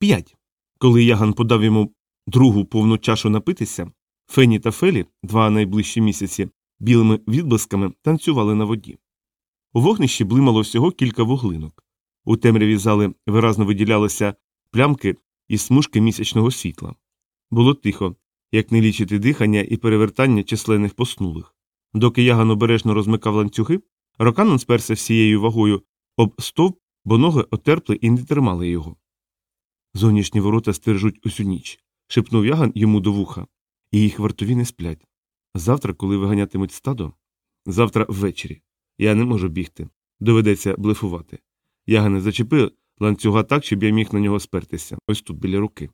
П'ять. Коли яган подав йому другу повну чашу напитися, Фені та Фелі, два найближчі місяці, білими відблисками танцювали на воді. У вогнищі блимало всього кілька вуглинок. У темряві зали виразно виділялися плямки і смужки місячного світла. Було тихо, як не лічити дихання і перевертання численних поснулих. Доки яган обережно розмикав ланцюги, Роканон сперся всією вагою об стовп, бо ноги отерпли і не тримали його. Зовнішні ворота стережуть усю ніч, шепнув яган йому до вуха, і їх вартові не сплять. Завтра, коли виганятимуть стадо, завтра ввечері. Я не можу бігти. Доведеться блефувати. Ягане зачепив ланцюга так, щоб я міг на нього спертися, ось тут біля руки.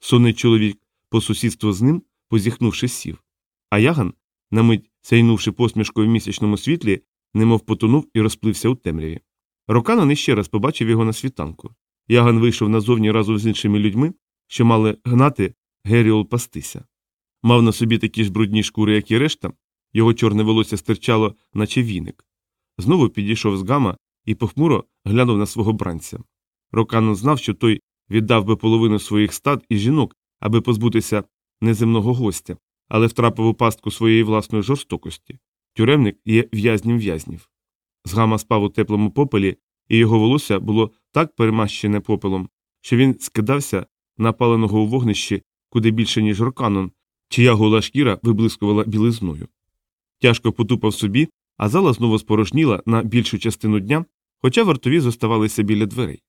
Сонний чоловік по сусідству з ним, позіхнувши, сів. А яган, на мить сяйнувши посмішкою в місячному світлі, немов потонув і розплився у темряві. Роканон іще раз побачив його на світанку. Яган вийшов назовні разом з іншими людьми, що мали гнати Геріол пастися. Мав на собі такі ж брудні шкури, як і решта, його чорне волосся стирчало, наче віник. Знову підійшов з гама і похмуро глянув на свого бранця. Роканон знав, що той віддав би половину своїх стад і жінок, аби позбутися неземного гостя, але втрапив у пастку своєї власної жорстокості. Тюремник є в'язнім в'язнів. Згама спав у теплому попелі, і його волосся було так перемащене попелом, що він скидався напаленого у вогнищі куди більше, ніж роканон, чия гола шкіра виблискувала білизною. Тяжко потупав собі, а зала знову спорожніла на більшу частину дня, хоча вартові зоставалися біля дверей.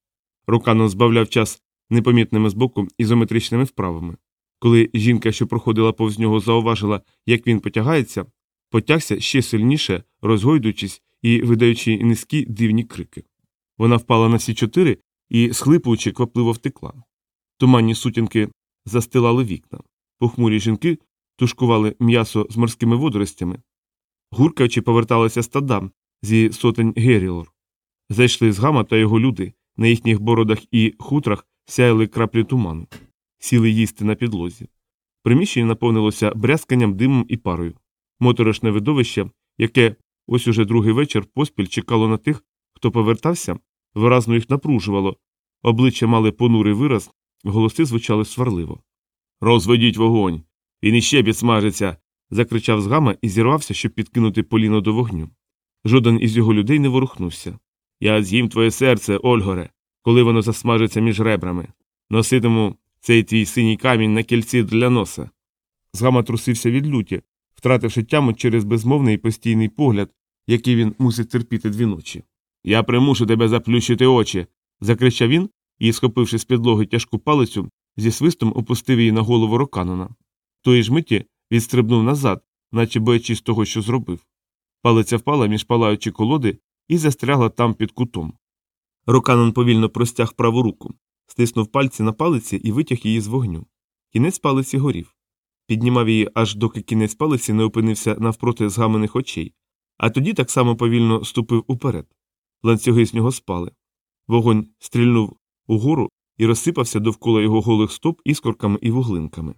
Роканон збавляв час непомітними збоку ізометричними вправами. Коли жінка, що проходила повз нього, зауважила, як він потягається, потягся ще сильніше, розгойдуючись і видаючи низькі дивні крики. Вона впала на всі чотири і, схлипуючи, квапливо втекла. Туманні сутінки застилали вікна. Похмурі жінки тушкували м'ясо з морськими водоростями. Гуркаючи, поверталися стада зі сотень Герілор. Зайшли з гама та його люди, на їхніх бородах і хутрах сяяли краплі туману, сіли їсти на підлозі. Приміщення наповнилося брязканням, димом і парою. Моторошне видовище, яке ось уже другий вечір поспіль чекало на тих, хто повертався, виразно їх напружувало, обличчя мали понурий вираз, голоси звучали сварливо. Розведіть вогонь. Він іще підсмажиться. закричав згама і зірвався, щоб підкинути поліно до вогню. Жоден із його людей не ворухнувся. Я з'їм твоє серце, Ольгоре, коли воно засмажиться між ребрами. Носитиму цей твій синій камінь на кільці для носа. Згама трусився від люті, втративши тяму через безмовний і постійний погляд, який він мусить терпіти дві ночі. Я примушу тебе заплющити очі. закричав він і, схопивши з підлоги тяжку палицю, зі свистом опустив її на голову роканона. Тої ж миті відстрибнув назад, наче боячись того, що зробив. Палиця впала між палаючі колоди і застрягла там під кутом. Роканон повільно простяг праву руку, стиснув пальці на палиці і витяг її з вогню. Кінець палиці горів. Піднімав її, аж доки кінець палиці не опинився навпроти згамених очей, а тоді так само повільно ступив уперед. Ланцюги з нього спали. Вогонь стрільнув угору і розсипався довкола його голих стоп іскорками і вуглинками.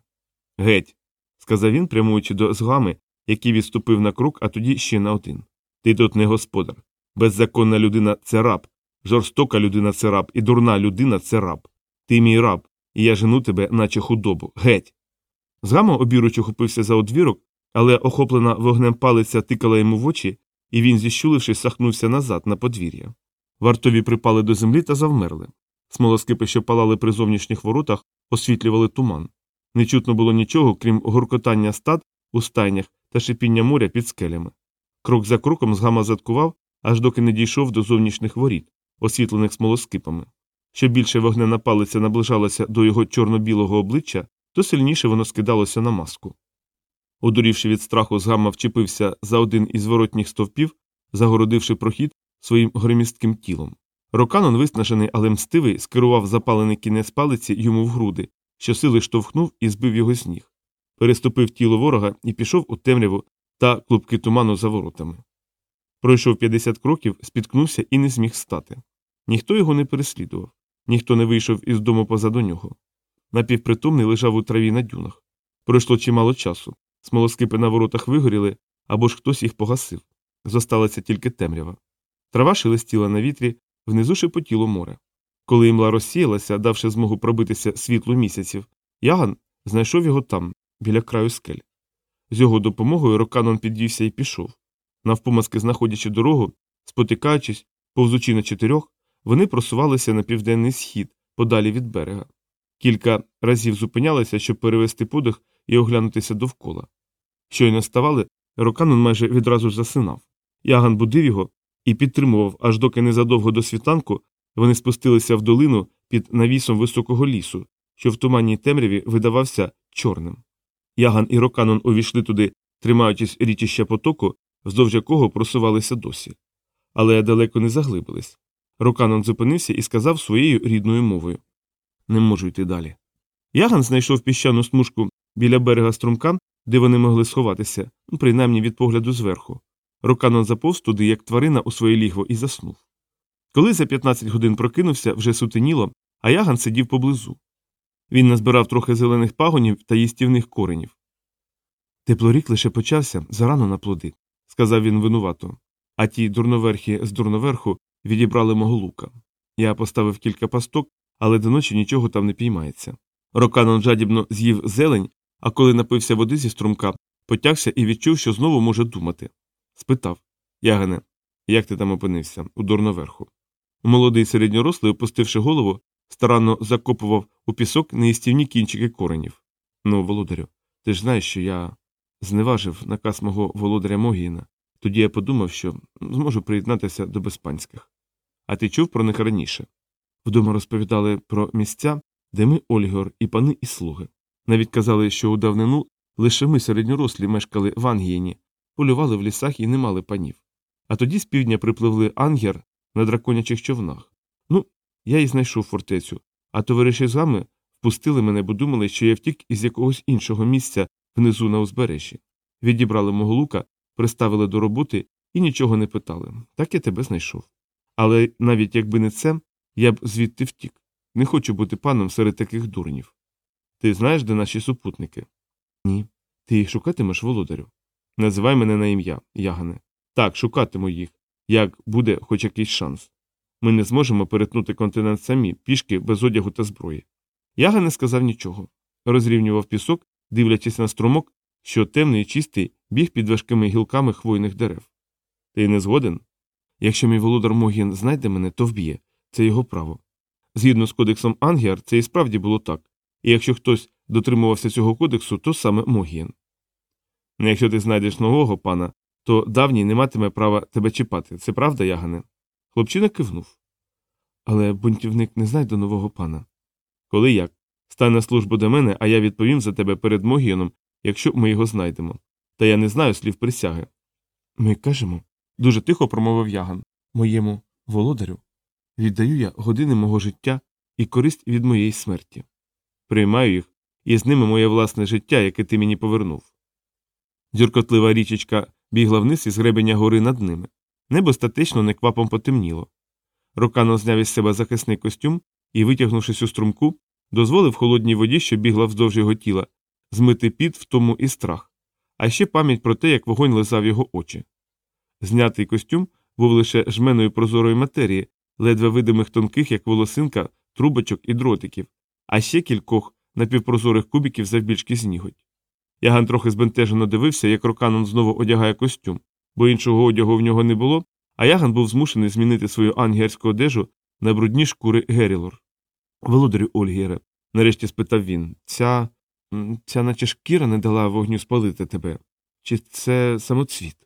Геть, сказав він, прямуючи до згами, який відступив на крок, а тоді ще на один. Ти тут не господар. Беззаконна людина це раб, жорстока людина це раб, і дурна людина це раб. Ти мій раб, і я жену тебе, наче худобу. Геть. Згама обіруч ухопився за одвірок, але охоплена вогнем палиця тикала йому в очі, і він, зіщулившись, сахнувся назад на подвір'я. Вартові припали до землі та завмерли. Смолоскипи, що палали при зовнішніх воротах, освітлювали туман. Не чутно було нічого, крім гуркотання стад у стайнях та шипіння моря під скелями. Крок за кроком згама заткував, аж доки не дійшов до зовнішніх воріт, освітлених смолоскипами. Що більше вогнена палиця наближалася до його чорно-білого обличчя, то сильніше воно скидалося на маску. Одурівши від страху, згама вчепився за один із воротніх стовпів, загородивши прохід своїм громістким тілом. Роканон, виснажений, але мстивий, скерував запалений кінець палиці йому в груди, що сили штовхнув і збив його з ніг. Переступив тіло ворога і пішов у темряву та клубки туману за воротами. Пройшов 50 кроків, спіткнувся і не зміг стати. Ніхто його не переслідував, ніхто не вийшов із дому позаду нього. Напівпритомний лежав у траві на дюнах. Пройшло чимало часу. Смолоскипи на воротах вигоріли або ж хтось їх погасив. Зосталася тільки темрява. Трава шелестіла на вітрі, внизу шепотіло море. Коли імла розсіялася, давши змогу пробитися світлу місяців, Яган знайшов його там, біля краю скель. З його допомогою Роканон підвівся і пішов. Навпомазки знаходячи дорогу, спотикаючись, повзучи на чотирьох, вони просувалися на південний схід, подалі від берега. Кілька разів зупинялися, щоб перевести подих і оглянутися довкола. Щойно ставали, Роканон майже відразу засинав. Яган будив його і підтримував, аж доки незадовго до світанку вони спустилися в долину під навісом високого лісу, що в туманній темряві видавався чорним. Яган і Роканон увійшли туди, тримаючись річища потоку, вздовж якого просувалися досі. Але далеко не заглибились. Роканон зупинився і сказав своєю рідною мовою Не можу йти далі. Яган знайшов піщану смужку біля берега струмка, де вони могли сховатися, ну, принаймні від погляду зверху. Роканон заповз туди, як тварина у своє лігво, і заснув. Коли за 15 годин прокинувся, вже сутеніло, а яган сидів поблизу. Він назбирав трохи зелених пагонів та їстівних коренів. Теплорік лише почався зарано на плоди, сказав він винувато, а ті дурноверхи з дурноверху відібрали мого лука. Я поставив кілька пасток, але до ночі нічого там не піймається. Роканон жадібно з'їв зелень, а коли напився води зі струмка, потягся і відчув, що знову може думати. Спитав Ягане, як ти там опинився, у дурноверху? Молодий середньорослий, опустивши голову, старанно закопував у пісок неїстівні кінчики коренів. Ну, володарю, ти ж знаєш, що я зневажив наказ мого володаря Могіна. Тоді я подумав, що зможу приєднатися до безпанських. А ти чув про них раніше? Вдома розповідали про місця, де ми, Ольгор, і пани, і слуги. Навіть казали, що у давнину лише ми середньорослі мешкали в Ангієні, полювали в лісах і не мали панів. А тоді з півдня припливли ангер на драконячих човнах. Ну, я і знайшов фортецю, а товариші з вами впустили мене, бо думали, що я втік із якогось іншого місця внизу на узбережжі. Відібрали мого лука, приставили до роботи і нічого не питали. Так я тебе знайшов. Але навіть якби не це, я б звідти втік. Не хочу бути паном серед таких дурнів. Ти знаєш, де наші супутники? Ні. Ти їх шукатимеш, володарю. Називай мене на ім'я, Ягане. Так, шукатиму їх, як буде хоч якийсь шанс. Ми не зможемо перетнути континент самі, пішки без одягу та зброї. Яга не сказав нічого. Розрівнював пісок, дивлячись на струмок, що темний і чистий біг під важкими гілками хвойних дерев. Ти не згоден? Якщо мій володар Могін знайде мене, то вб'є це його право. Згідно з кодексом Ангіар, це і справді було так, і якщо хтось дотримувався цього кодексу, то саме Могін. Ну, якщо ти знайдеш нового пана, то давній не матиме права тебе чіпати. Це правда, Ягане? Хлопчина кивнув. Але бунтівник не знайде нового пана. Коли як? Стань на службу до мене, а я відповім за тебе перед Могіоном, якщо ми його знайдемо. Та я не знаю слів присяги. Ми кажемо, дуже тихо промовив яган, моєму володарю. Віддаю я години мого життя і користь від моєї смерті. Приймаю їх, і з ними моє власне життя, яке ти мені повернув. Дзюркотлива річечка бігла вниз із гребеня гори над ними. Небо статично неквапом потемніло. Рокано зняв із себе захисний костюм і, витягнувшись у струмку, дозволив холодній воді, що бігла вздовж його тіла, змити під втому і страх, а ще пам'ять про те, як вогонь лизав його очі. Знятий костюм був лише жменою прозорої матерії, ледве видимих тонких, як волосинка, трубочок і дротиків, а ще кількох напівпрозорих кубиків завбільшки зніготь. Яган трохи збентежено дивився, як Роканон знову одягає костюм, бо іншого одягу в нього не було, а яган був змушений змінити свою ангерську одежу на брудні шкури Герілор. Володарю Ольгєре, нарешті спитав він, ця ця наче шкіра не дала вогню спалити тебе. Чи це самоцвіт?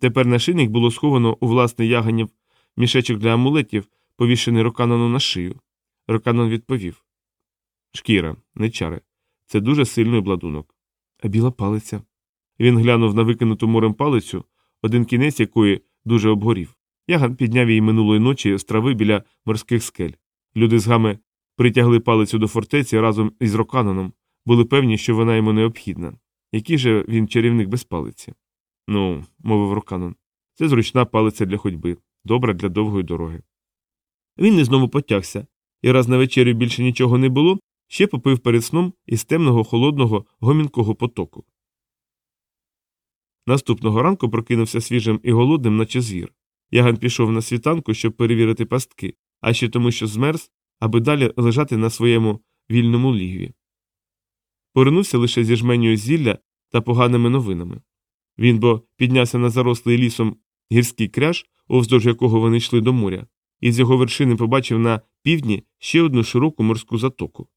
Тепер нашийник було сховано у власний яганів мішечок для амулетів, повішений Роканону на шию. Роканон відповів Шкіра, не чари. Це дуже сильний обладунок. А біла палиця. Він глянув на викинуту морем палицю, один кінець якої дуже обгорів. Яган підняв її минулої ночі з трави біля морських скель. Люди з гами притягли палицю до фортеці разом із Роканоном, були певні, що вона йому необхідна. Який же він чарівник без палиці? Ну, мовив Роканон, це зручна палиця для ходьби, добра для довгої дороги. Він не знову потягся, і раз на вечерю більше нічого не було, ще попив перед сном із темного холодного гомінкого потоку. Наступного ранку прокинувся свіжим і голодним, наче звір. Яган пішов на світанку, щоб перевірити пастки, а ще тому, що змерз, аби далі лежати на своєму вільному лігві. Повернувся лише зі жменю зілля та поганими новинами. Він бо піднявся на зарослий лісом гірський кряж, овздовж якого вони йшли до моря, і з його вершини побачив на півдні ще одну широку морську затоку.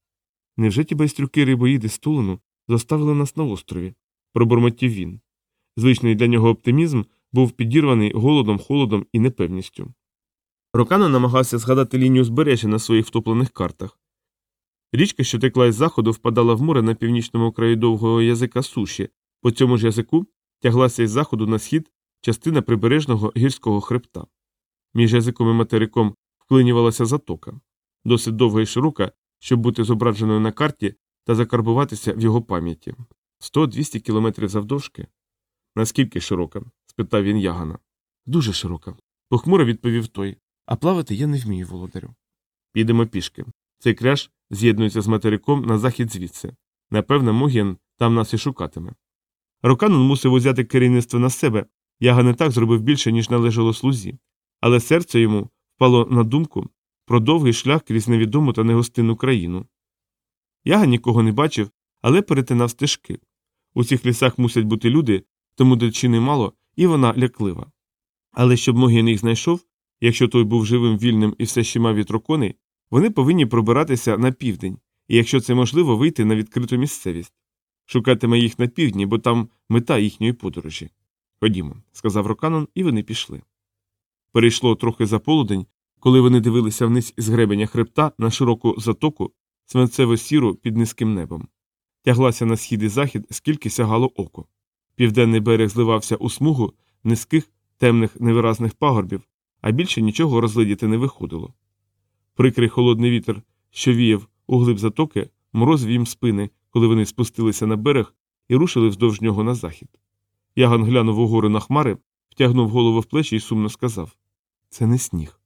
Невже ті байстрюки рибоїди з Тулину заставили нас на острові? пробурмотів він. Звичний для нього оптимізм був підірваний голодом, холодом і непевністю. Рокано намагався згадати лінію збережжя на своїх втоплених картах. Річка, що текла із заходу, впадала в море на північному краї довгого язика суші, по цьому ж язику тяглася із заходу на схід частина прибережного гірського хребта. Між язиком і материком вклинювалася затока, досить довга і широка, щоб бути зображеною на карті та закарбуватися в його пам'яті. 100-200 кілометрів завдовжки. Наскільки широка? спитав він ягана. Дуже широка. Похмуро відповів той. А плавати я не вмію, володарю. Підемо пішки. Цей кряж з'єднується з материком на захід звідси. Напевно, Могін там нас і шукатиме. Роканон мусив узяти керівництво на себе. Яга не так зробив більше, ніж належало слузі, але серце йому впало на думку про довгий шлях крізь невідому та негостинну країну. Яга нікого не бачив, але перетинав стежки. У цих лісах мусять бути люди, тому дельчини мало, і вона ляклива. Але щоб Могін їх знайшов, якщо той був живим вільним і все ще мав вітроконей, вони повинні пробиратися на південь, і якщо це можливо, вийти на відкриту місцевість. Шукатиме їх на півдні, бо там мета їхньої подорожі. Ходімо, сказав Роканон, і вони пішли. Перейшло трохи за полудень, коли вони дивилися вниз із гребеня хребта на широку затоку, свинцево сіру під низьким небом. Тяглася на схід і захід, скільки сягало око. Південний берег зливався у смугу низьких, темних невиразних пагорбів, а більше нічого розглядіти не виходило. Прикрий холодний вітер, що віяв у глиб затоки, мороз їм спини, коли вони спустилися на берег і рушили вздовж нього на захід. Яган глянув угору на хмари, втягнув голову в плечі і сумно сказав Це не сніг.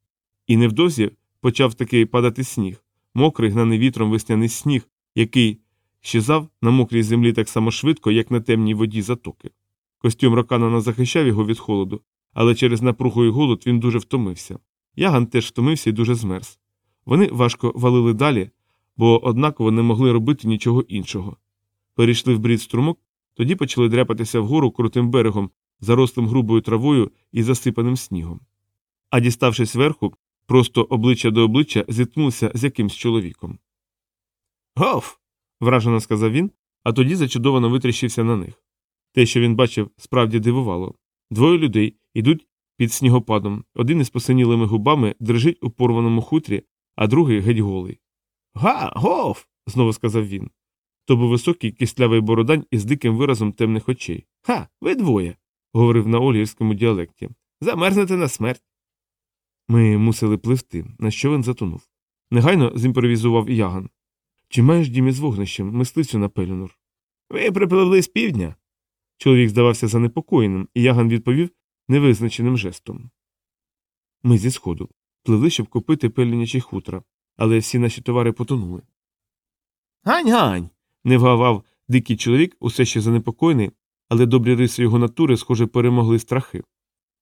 І невдовзі почав таки падати сніг, мокрий, гнаний вітром весняний сніг, який щезав на мокрій землі так само швидко, як на темній воді затоки. Костюм Роканана захищав його від холоду, але через напругу і голод він дуже втомився. Яган теж втомився і дуже змерз. Вони важко валили далі, бо однаково не могли робити нічого іншого. Перейшли в брід струмок, тоді почали дряпатися вгору крутим берегом, зарослим грубою травою і засипаним снігом. А діставшись зверху, просто обличчя до обличчя зіткнувся з якимсь чоловіком. Гоф. вражено сказав він, а тоді зачудовано витріщився на них. Те, що він бачив, справді дивувало. Двоє людей йдуть під снігопадом, один із посинілими губами дрижить у порваному хутрі, а другий геть голий. Га, гоф. знову сказав він. То був високий кислявий бородань із диким виразом темних очей. Ха, ви двоє, говорив на ольгірському діалекті. Замерзнете на смерть. Ми мусили пливти, на що він затонув. Негайно зімпровізував Яган. Чи маєш дім із вогнищем, мисливцю на Пелюнур? Ви припливли з півдня. Чоловік здавався занепокоєним, і Яган відповів невизначеним жестом. Ми зі сходу пливли, щоб купити пелінячі хутра, але всі наші товари потонули. Гань гань. не вгавав дикий чоловік, усе ще занепокоєний, але добрі риси його натури, схоже, перемогли страхи.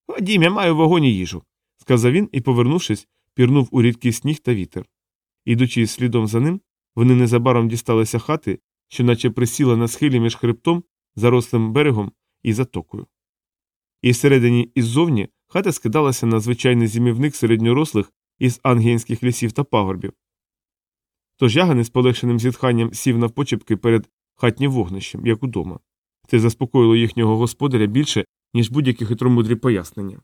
Ходім, я маю в вагоні їжу, сказав він і, повернувшись, пірнув у рідкий сніг та вітер. Ідучи слідом за ним, вони незабаром дісталися хати, що наче присіла на схилі між хребтом, зарослим берегом і затокою. І всередині і ззовні хата скидалася на звичайний зимівник середньорослих із ангієнських лісів та пагорбів. Тож ягани з полегшеним зітханням сів навпочепки перед хатнім вогнищем, як удома. Це заспокоїло їхнього господаря більше, ніж будь-які хитромудрі пояснення.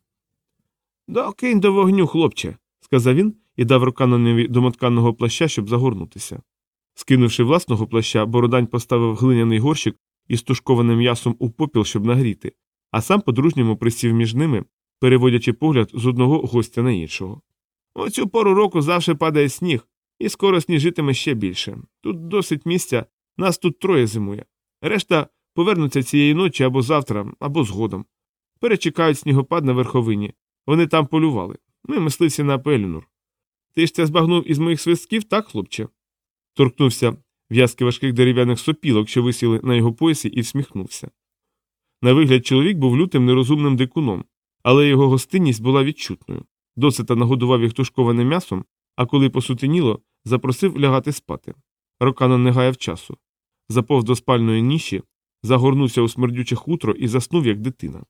Докинь до вогню, хлопче, сказав він і дав руканові домотканого плаща, щоб загорнутися. Скинувши власного плаща, Бородань поставив глиняний горщик із тушкованим м'ясом у попіл, щоб нагріти, а сам по-дружньому присів між ними, переводячи погляд з одного гостя на іншого. У цю пору року завжди падає сніг, і скоро сніжитиме ще більше. Тут досить місця, нас тут троє зимує. Решта повернуться цієї ночі або завтра, або згодом. Перечекають снігопад на верховині. Вони там полювали. Ми мислився на Пелінур. Ти ж це збагнув із моїх свистків, так, хлопче? Торкнувся в'язки важких дерев'яних сопілок, що висіли на його поясі, і всміхнувся. На вигляд чоловік був лютим нерозумним дикуном, але його гостинність була відчутною. Досита нагодував їх тушкованим м'ясом, а коли посутеніло, запросив лягати спати. Роканон не гаяв часу. Заповз до спальної ніші, загорнувся у смердюче хутро і заснув, як дитина.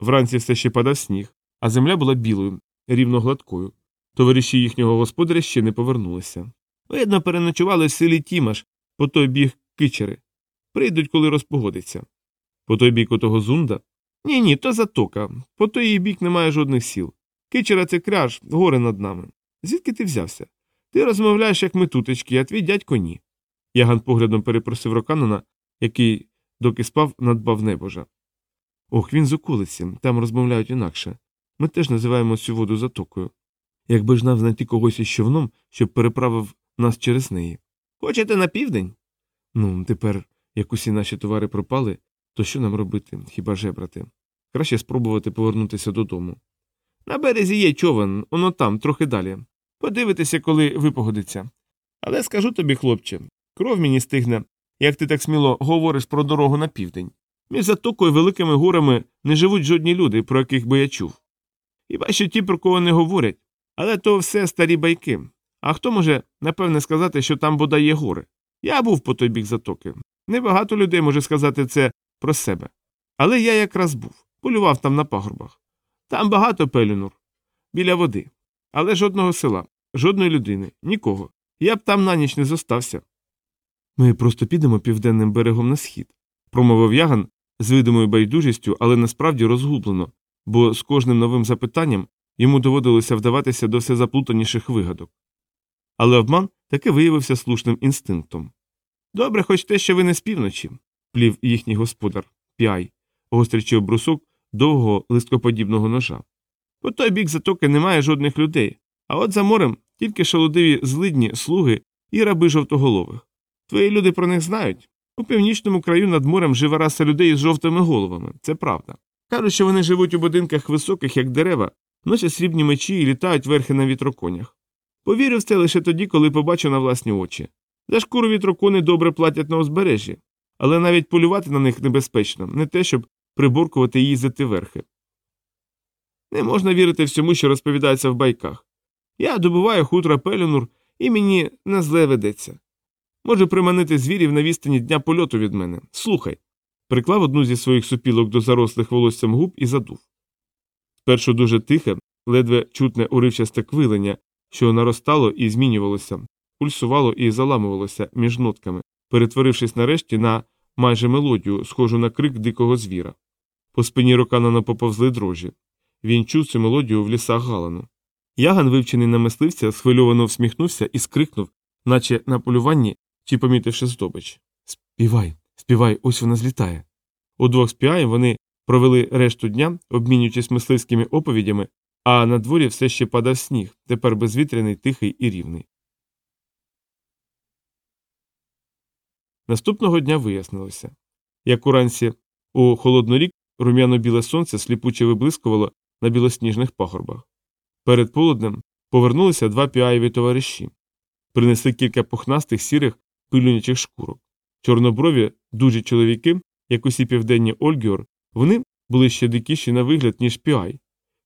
Вранці все ще падав сніг, а земля була білою, рівно гладкою. Товариші їхнього господаря ще не повернулися. Видно, переночували в селі Тімаш, по той біг кичери. Прийдуть, коли розпогодиться. По той бік отого зунда? Ні, ні, то затока. По той її бік немає жодних сіл. Кичера це кряж, гори над нами. Звідки ти взявся? Ти розмовляєш, як ми тутечки, а твій дядько ні. Яган поглядом перепросив Роканона, який, доки спав, надбав небожа. Ох, він з околиці, там розмовляють інакше. Ми теж називаємо цю воду затокою. Якби ж нам знайти когось із човном, щоб переправив нас через неї. Хочете на південь? Ну, тепер, як усі наші товари пропали, то що нам робити, хіба жебрати? Краще спробувати повернутися додому. На березі є човен, воно там, трохи далі. Подивитися, коли випогодиться. Але скажу тобі, хлопче, кров мені стигне, як ти так сміло говориш про дорогу на південь. Між затокою великими горами не живуть жодні люди, про яких би я чув. Хіба що ті, про кого не говорять, але то все старі байки. А хто може, напевне, сказати, що там бодай є гори? Я був по той бік затоки. Небагато людей може сказати це про себе. Але я якраз був, полював там на пагорбах. Там багато пелюнур, біля води. Але жодного села, жодної людини, нікого. Я б там на ніч не зостався. Ми просто підемо південним берегом на схід, промовив яган з видимою байдужістю, але насправді розгублено, бо з кожним новим запитанням йому доводилося вдаватися до все заплутаніших вигадок. Але обман таки виявився слушним інстинктом. Добре, хоч те, що ви не з півночі, плів їхній господар, піай, гострячи об брусок довгого листкоподібного ножа. По той бік затоки немає жодних людей, а от за морем тільки шалудиві злидні, слуги і раби жовтоголових. Твої люди про них знають. У північному краю над морем живе раса людей з жовтими головами, це правда. Кажуть, що вони живуть у будинках високих, як дерева, носять срібні мечі і літають верхи на вітроконях. Повірю в це лише тоді, коли побачу на власні очі. За шкуру вітрокони добре платять на узбережжі, але навіть полювати на них небезпечно, не те, щоб приборкувати і їздити верхи. Не можна вірити всьому, що розповідається в байках. Я добуваю хутра пелюнур, і мені не зле ведеться. Можу приманити звірів на відстані дня польоту від мене. Слухай. Приклав одну зі своїх супілок до зарослих волоссям губ і задув. Спершу дуже тихе, ледве чутне уривчасте квилення, що наростало і змінювалося, пульсувало і заламувалося між нотками, перетворившись нарешті на майже мелодію, схожу на крик дикого звіра. По спині Роканана поповзли дрожі. Він чув цю мелодію в лісах Галану. Яган, вивчений на мисливця, схвильовано всміхнувся і скрикнув, наче на полюванні чи помітивши здобич. Співай, співай, ось вона злітає. Удвох з Піаєм вони провели решту дня, обмінюючись мисливськими оповідями, а на дворі все ще падав сніг, тепер безвітряний, тихий і рівний. Наступного дня вияснилося. Як уранці у холодну рік рум'яно-біле сонце сліпуче виблискувало на білосніжних пагорбах. Перед полуднем повернулися два піаєві товариші, принесли кілька пухнастих сірих пилюнячих шкурок. Чорноброві, дужі чоловіки, як усі південні Ольгіор, вони були ще дикіші на вигляд, ніж піай.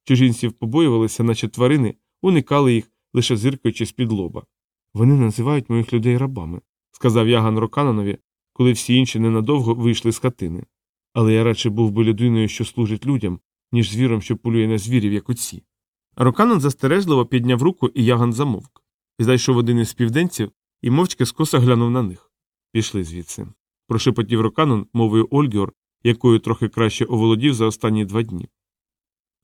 Чужинців побоювалися, наче тварини, уникали їх, лише зиркаючи з-під лоба. Вони називають моїх людей рабами, сказав Яган Рокананові, коли всі інші ненадовго вийшли з хатини. Але я радше був би людиною, що служить людям, ніж звіром, що полює на звірів, як оці. Роканан застережливо підняв руку, і яган замовк. Зайшов один із південців і мовчки скоса глянув на них. Пішли звідси. Прошепотів Роканон мовою Ольгіор, якою трохи краще оволодів за останні два дні.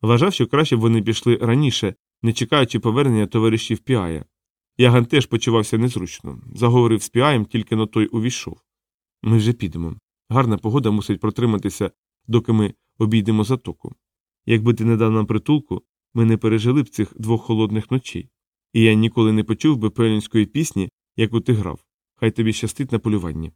Вважав, що краще б вони пішли раніше, не чекаючи повернення товаришів Піая. Яган теж почувався незручно. Заговорив з Піаєм, тільки но той увійшов. Ми вже підемо. Гарна погода мусить протриматися, доки ми обійдемо затоку. Якби ти не дав нам притулку, ми не пережили б цих двох холодних ночей, і я ніколи не почув би пелінської пісні, яку ти грав. Хай тобі щастить на полюванні.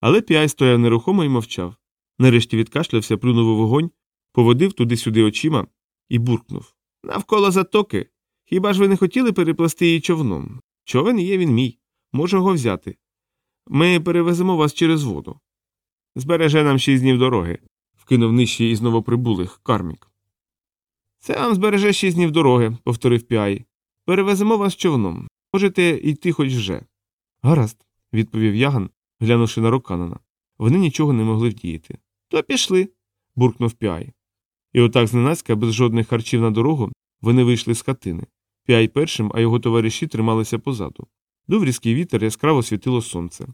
Але піай стояв нерухомо і мовчав. Нарешті відкашлявся, плюнув у вогонь, поводив туди-сюди очима і буркнув Навколо затоки. Хіба ж ви не хотіли переплести її човном? Човен є він мій. Можу його взяти. Ми перевеземо вас через воду. Збереже нам шість днів дороги, вкинув нижче із новоприбулих кармік. Це вам збереже шість днів дороги, повторив Піай. Перевеземо вас човном. Можете йти хоч вже. Гаразд, відповів Яган, глянувши на Роканана. Вони нічого не могли вдіяти. То пішли. буркнув Піай. І отак зненацька, без жодних харчів на дорогу, вони вийшли з хатини. Піай першим, а його товариші трималися позаду. Дув різкий вітер яскраво світило сонце.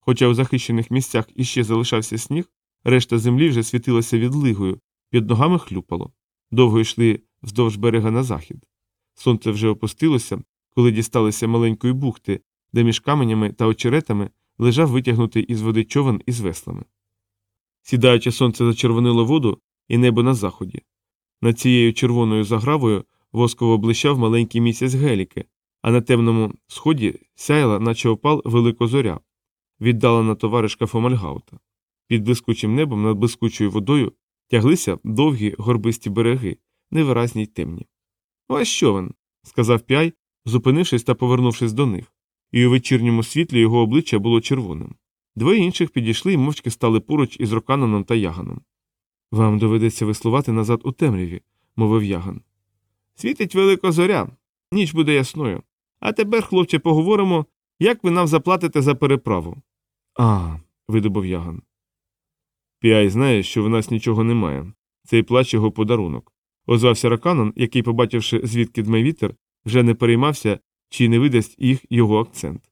Хоча у захищених місцях іще залишався сніг, решта землі вже світилася відлигою, під ногами хлюпало. Довго йшли вздовж берега на захід. Сонце вже опустилося, коли дісталися маленької бухти, де між каменями та очеретами лежав витягнутий із води човен із веслами. Сідаюче сонце зачервонило воду і небо на заході. Над цією червоною загравою восково блищав маленький місяць геліки, а на темному сході сяяла, наче опал, велика зоря, віддалена товаришка Фомальгаута. Під блискучим небом над блискучою водою тяглися довгі горбисті береги, невиразні й темні. Ось що він, сказав п'яй, зупинившись та повернувшись до них, і у вечірньому світлі його обличчя було червоним. Двоє інших підійшли і мовчки стали поруч із Рокананом та Яганом. Вам доведеться веслувати назад у темряві, мовив Яган. Світить велика зоря, ніч буде ясною. А тепер, хлопче, поговоримо, як ви нам заплатите за переправу. А, видобув Яган. Піай знає, що в нас нічого немає. Цей плач його подарунок. Озвався Раканан, який, побачивши, звідки дме вітер, вже не переймався, чи не видасть їх його акцент.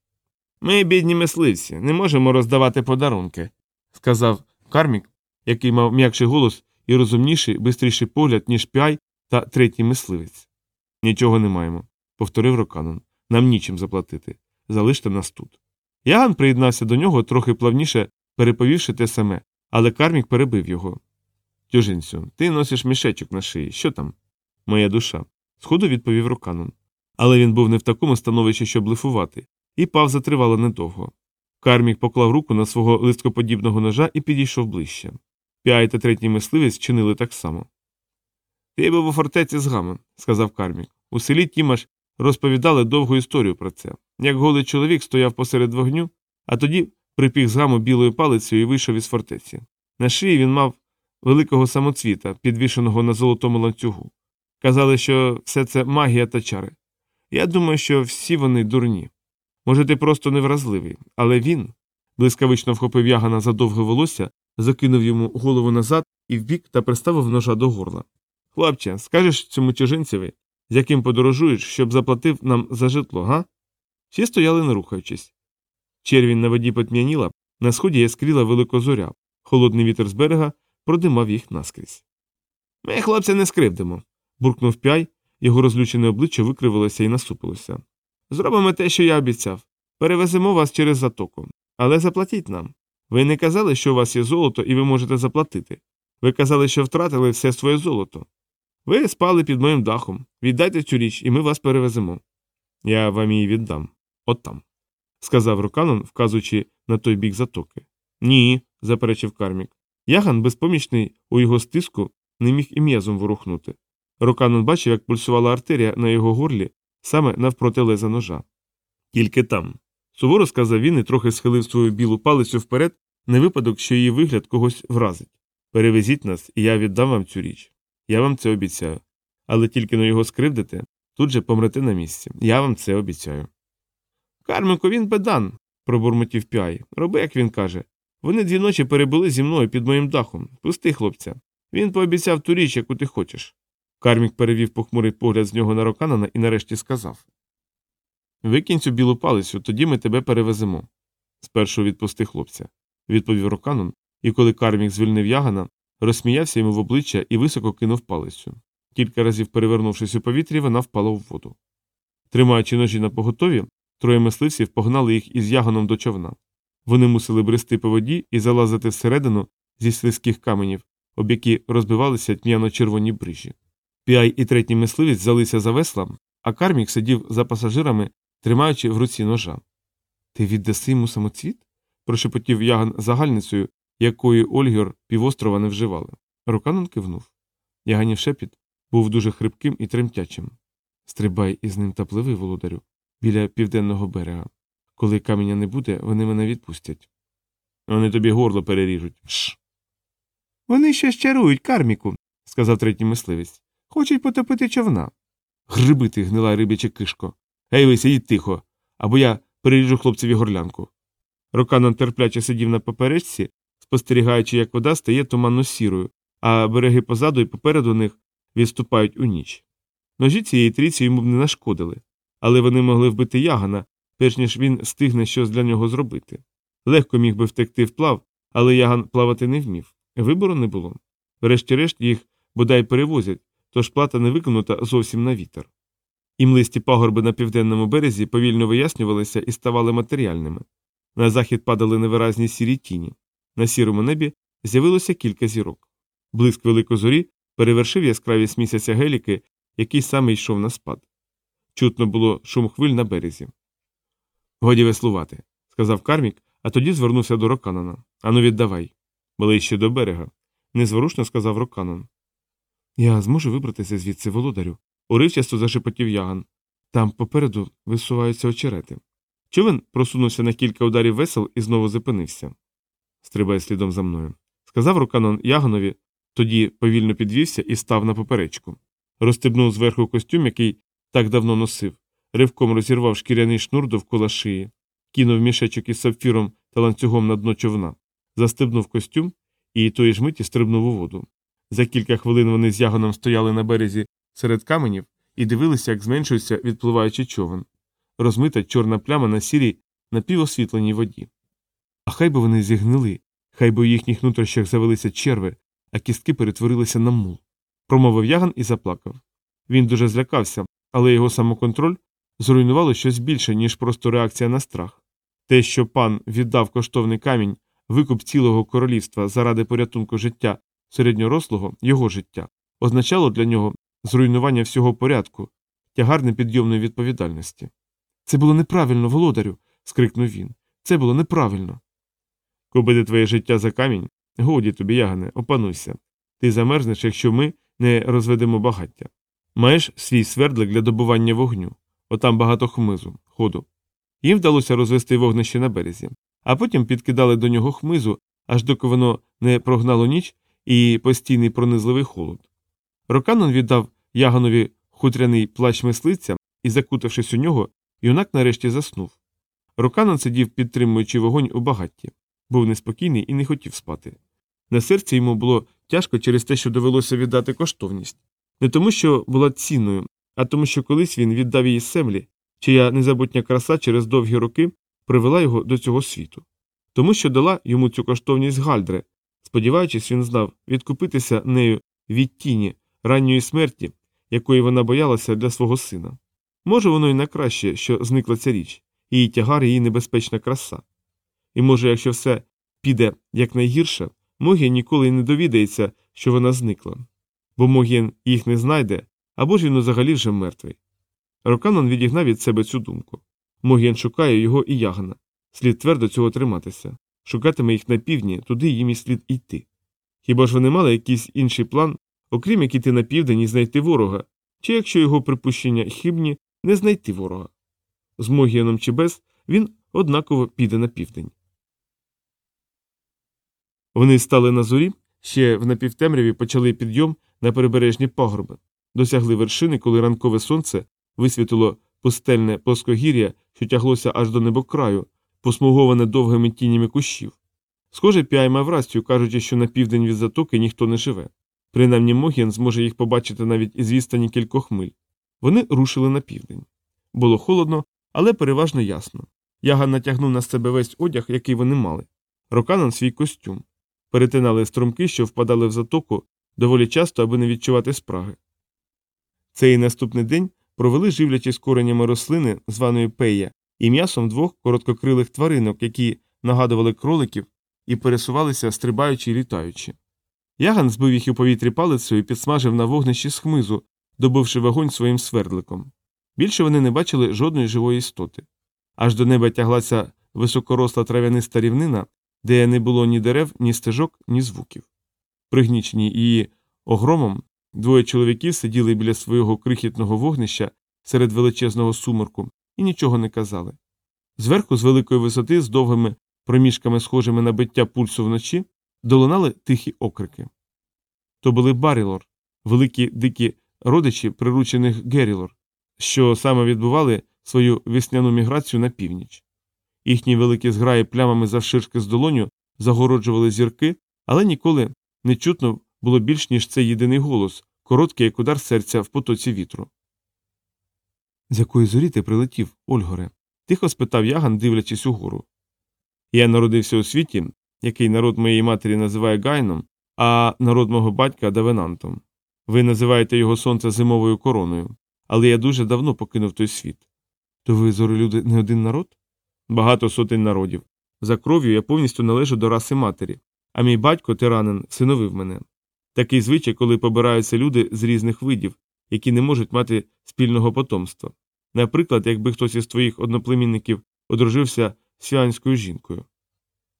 Ми, бідні мисливці, не можемо роздавати подарунки, сказав Кармік, який мав м'якший голос і розумніший, бистріший погляд, ніж п'яй та третій мисливець. Нічого не маємо, повторив Роканон. Нам нічим заплатити. Залиште нас тут. Яган приєднався до нього, трохи плавніше переповівши те саме, але Кармік перебив його. Тюжинцю, ти носиш мішечок на шиї. Що там? Моя душа. Сходу відповів Роканон. Але він був не в такому становищі, щоб блефувати, і павза тривала недовго. Кармік поклав руку на свого листкоподібного ножа і підійшов ближче. П'яй та третій мисливець чинили так само. Ти був у фортеці з Гамон, сказав Кармік. У селі Тімаш розповідали довгу історію про це. Як голий чоловік стояв посеред вогню, а тоді припіг з гаму білою палицею і вийшов із фортеці. На шиї він мав великого самоцвіта, підвішеного на золотому ланцюгу. Казали, що все це магія та чари. Я думаю, що всі вони дурні. Може, ти просто невразливий, але він. блискавично вхопив ягана за довге волосся, закинув йому голову назад і вбік та приставив ножа до горла. Хлопче, скажеш цьому чужинцеві, з яким подорожуєш, щоб заплатив нам за житло, га? Всі стояли не рухаючись. Червінь на воді потьмяніла, на сході яскріла велика зоря, холодний вітер з берега продимав їх наскрізь. Ми, хлопця, не скривдимо, буркнув п'яй, його розлючене обличчя викривилося і насупилося. Зробимо те, що я обіцяв. Перевеземо вас через затоку. Але заплатіть нам. Ви не казали, що у вас є золото, і ви можете заплатити. Ви казали, що втратили все своє золото. Ви спали під моїм дахом. Віддайте цю річ, і ми вас перевеземо. Я вам її віддам. От там. сказав Роканон, вказуючи на той бік затоки. Ні, заперечив Кармік. Яган, безпомічний у його стиску, не міг і м'язом ворухнути. Роканон бачив, як пульсувала артерія на його горлі саме навпроти леза ножа. Тільки там. Суворо сказав він і трохи схилив свою білу палицю вперед, на випадок, що її вигляд когось вразить. Перевезіть нас, і я віддам вам цю річ. Я вам це обіцяю. Але тільки на його скривдите, тут же помрете на місці. Я вам це обіцяю. Кармику, він педан, пробурмотів п'яй. Роби, як він каже. Вони дві ночі перебули зі мною під моїм дахом. Пусти, хлопця. Він пообіцяв ту річ, яку ти хочеш. Кармік перевів похмурий погляд з нього на Роканана і нарешті сказав Викинь цю білу палицю, тоді ми тебе перевеземо. Спершу відпусти хлопця, відповів Роканон, і коли Кармік звільнив ягана, розсміявся йому в обличчя і високо кинув палицю. Кілька разів перевернувшись у повітрі, вона впала в воду. Тримаючи ножі на поготові, троє мисливців погнали їх із яганом до човна. Вони мусили брести по воді і залазити всередину зі слизьких каменів, об які розбивалися тьмяно червоні брижі. Піай і третій мисливець взялися за весла, а кармік сидів за пасажирами, тримаючи в руці ножа. Ти віддаси йому самоцвіт? прошепотів яган загальницею, якої Ольгер півострова не вживали. Руканон кивнув. Яганів шепіт був дуже хрипким і тремтячим. Стрибай із ним та пливи, володарю, біля південного берега. Коли каменя не буде, вони мене відпустять. Вони тобі горло переріжуть. Шш. Вони ще чарують, карміку, сказав третій мисливець. Хочуть потопити човна. Гриби ти, гнила рибяче кишко. Гей, ви сидіть тихо, або я переріжу хлопцеві горлянку. Роканон терпляче сидів на поперечці, спостерігаючи, як вода стає туманно сірою, а береги позаду і попереду них відступають у ніч. Ножі цієї трійці йому б не нашкодили, але вони могли вбити ягана, перш ніж він стигне щось для нього зробити. Легко міг би втекти вплав, але яган плавати не вмів. Вибору не було. Врешті-решт їх бодай перевозять, тож плата не виконута зовсім на вітер. Імлисті пагорби на південному березі повільно вияснювалися і ставали матеріальними. На захід падали невиразні сірі тіні. На сірому небі з'явилося кілька зірок. Блиск великозорі перевершив яскравість місяця геліки, який саме йшов на спад. Чутно було шум хвиль на березі. Годі веслувати, сказав кармік, а тоді звернувся до Роканана. Ану, віддавай. Ближче до берега. Незворушно сказав Роканан. Я зможу вибратися звідси, володарю, уривчасто зашепотів яган. Там попереду висуваються очерети. Човен просунувся на кілька ударів весел і знову зупинився. Стрибай слідом за мною. Сказав Роканон Яганові, тоді повільно підвівся і став на поперечку. Розстебнув зверху костюм, який так давно носив, ривком розірвав шкіряний шнур довкола шиї, кинув мішечок із сапфіром та ланцюгом на дно човна, застебнув костюм і тої ж миті стрибнув у воду. За кілька хвилин вони з ягоном стояли на березі серед каменів і дивилися, як зменшується відпливаючий човен. Розмита чорна пляма на сірій напівосвітленій воді. А хай би вони зігнили, хай би у їхніх нутрощах завелися черви, а кістки перетворилися на мул. Промовив яган і заплакав. Він дуже злякався, але його самоконтроль зруйнувало щось більше, ніж просто реакція на страх. Те, що пан віддав коштовний камінь, викуп цілого королівства заради порятунку життя середньорослого його життя, означало для нього зруйнування всього порядку, тягар непідйомної відповідальності. Це було неправильно, володарю. скрикнув він. Це було неправильно. Кубити твоє життя за камінь, годі тобі, ягане, опануйся. Ти замерзнеш, якщо ми не розведемо багаття. Маєш свій свердлик для добування вогню, отам багато хмизу, ходу. Їм вдалося розвести вогнище на березі, а потім підкидали до нього хмизу, аж доки воно не прогнало ніч і постійний пронизливий холод. Роканон віддав яганові хутряний плащ мислиця і, закутавшись у нього, юнак нарешті заснув. Роканон сидів, підтримуючи вогонь у багатті, був неспокійний і не хотів спати. На серці йому було тяжко через те, що довелося віддати коштовність, не тому, що була цінною, а тому, що колись він віддав її семлі, чия незабутня краса через довгі роки привела його до цього світу, тому що дала йому цю коштовність Гальдре, сподіваючись, він знав відкупитися нею від тіні ранньої смерті, якої вона боялася для свого сина. Може, воно й на краще, що зникла ця річ, її тягар, її небезпечна краса. І може, якщо все піде якнайгірше, Могін ніколи й не довідається, що вона зникла, бо Могін їх не знайде або ж він взагалі вже мертвий. Роканон відігнав від себе цю думку. Могін шукає його і ягна. Слід твердо цього триматися. Шукатиме їх на півдні, туди їм і слід йти. Хіба ж вони мали якийсь інший план, окрім як іти на південь і знайти ворога, чи якщо його припущення хибні, не знайти ворога. З Могієном чи без він однаково піде на південь. Вони стали на зорі, ще в напівтемряві почали підйом на прибережні пагорби, досягли вершини, коли ранкове сонце висвітило пустельне плоскогір'я, що тяглося аж до небокраю, посмуговане довгими тінями кущів. Схоже, Піай мав рацію, кажучи, що на південь від затоки ніхто не живе. Принаймні Могіан зможе їх побачити навіть із відстані кількох миль. Вони рушили на південь. Було холодно, але переважно ясно. Яган натягнув на себе весь одяг, який вони мали. Роканан свій костюм. Перетинали струмки, що впадали в затоку доволі часто, аби не відчувати спраги. Цей наступний день провели живлячись коренями рослини, званої пея, і м'ясом двох короткокрилих тваринок, які нагадували кроликів і пересувалися, стрибаючи й літаючи. Яган збив їх у повітрі палицею і підсмажив на вогнищі з хмизу, добивши вогонь своїм свердликом. Більше вони не бачили жодної живої істоти. Аж до неба тяглася високоросла трав'яниста рівнина, де не було ні дерев, ні стежок, ні звуків. Пригнічені її огромом, двоє чоловіків сиділи біля свого крихітного вогнища серед величезного суморку і нічого не казали. Зверху, з великої висоти, з довгими проміжками, схожими на биття пульсу вночі, долунали тихі окрики. То були барілор, великі дикі родичі приручених Герілор, що саме відбували свою весняну міграцію на північ. Їхні великі зграї плямами завширшки з долоню загороджували зірки, але ніколи не чутно було більш, ніж цей єдиний голос, короткий як удар серця в потоці вітру. З якої зорі ти прилетів, Ольгоре? тихо спитав Яган, дивлячись угору. Я народився у світі, який народ моєї матері називає Гайном, а народ мого батька Давенантом. Ви називаєте його сонце зимовою короною, але я дуже давно покинув той світ. То ви зорелюди не один народ? Багато сотень народів. За кров'ю я повністю належу до раси матері, а мій батько, тиранин, синовив мене. Такий звичай, коли побираються люди з різних видів, які не можуть мати спільного потомства. Наприклад, якби хтось із твоїх одноплемінників одружився з сіанською жінкою.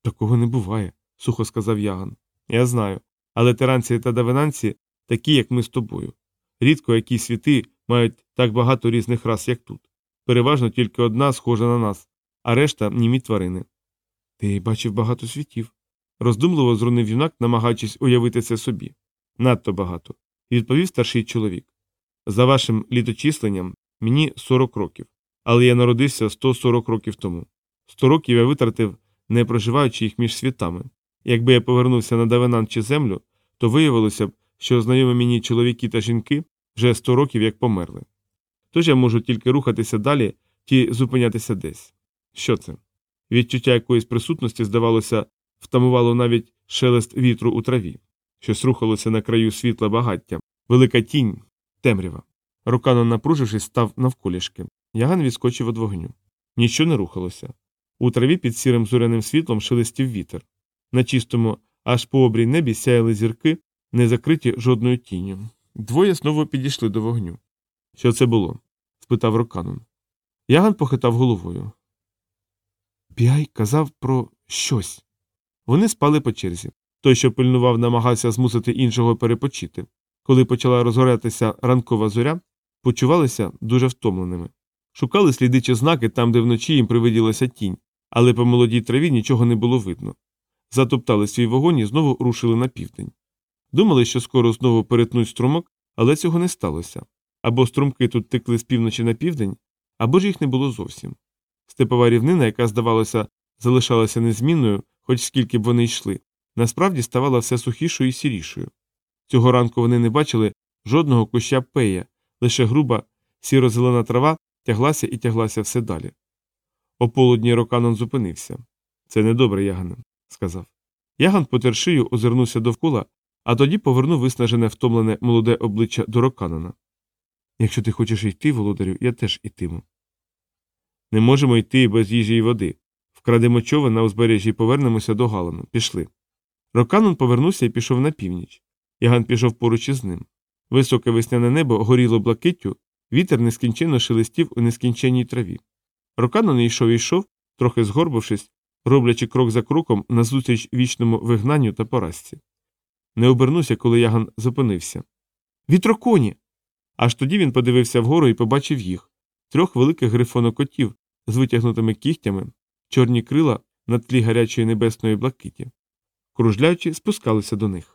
Такого не буває, сухо сказав Яган. Я знаю. Але тиранці та давенанці такі, як ми з тобою. Рідко які світи мають так багато різних рас, як тут. Переважно тільки одна схожа на нас, а решта німі тварини. Ти бачив багато світів. роздумливо зрунив юнак, намагаючись уявити це собі. Надто багато, відповів старший чоловік. За вашим літочисленням, мені 40 років, але я народився 140 років тому. 100 років я витратив, не проживаючи їх між світами. Якби я повернувся на Давенан чи землю, то виявилося б, що знайомі мені чоловіки та жінки вже 100 років як померли. Тож я можу тільки рухатися далі чи зупинятися десь. Що це? Відчуття якоїсь присутності, здавалося, втамувало навіть шелест вітру у траві, щось рухалося на краю світла багаття, велика тінь, темрява. Рукано, напружившись, став навколішки. Яган відскочив від вогню. Нічого не рухалося. У траві під сірим зоряним світлом шелестів вітер. На чистому, аж по обрій небі сяяли зірки, не закриті жодною тінню. Двоє знову підійшли до вогню. Що це було? спитав Роканон. Яган похитав головою. Піай казав про щось. Вони спали по черзі. Той, що пильнував, намагався змусити іншого перепочити. Коли почала розгорятися ранкова зоря, почувалися дуже втомленими. Шукали сліди чи знаки там, де вночі їм привиділася тінь, але по молодій траві нічого не було видно. Затоптали свій вогонь і знову рушили на південь. Думали, що скоро знову перетнуть струмок, але цього не сталося. Або струмки тут текли з півночі на південь, або ж їх не було зовсім. Степова рівнина, яка, здавалося, залишалася незмінною, хоч скільки б вони йшли, насправді ставала все сухішою і сірішою. Цього ранку вони не бачили жодного куща пея, лише груба сіро-зелена трава тяглася і тяглася все далі. О полудні Роканон зупинився. Це недобре, Ягане, сказав. Яган потер шию озирнувся довкола, а тоді повернув виснажене втомлене молоде обличчя до Роканона. Якщо ти хочеш йти, володарю, я теж ітиму. Не можемо йти без їжі і води. Вкрадемо човен на узбережжі і повернемося до Галану. Пішли. Роканон повернувся і пішов на північ. Яган пішов поруч із ним. Високе весняне небо горіло блакиттю, вітер нескінченно шелестів у нескінченній траві. Роканон йшов і йшов, трохи згорбившись, роблячи крок за кроком назустріч вічному вигнанню та поразці. Не обернувся, коли Яган зупинився. Вітроконі. Аж тоді він подивився вгору і побачив їх трьох великих грифонокотів з витягнутими кігтями, чорні крила на тлі гарячої небесної блакиті. Кружляючи, спускалися до них.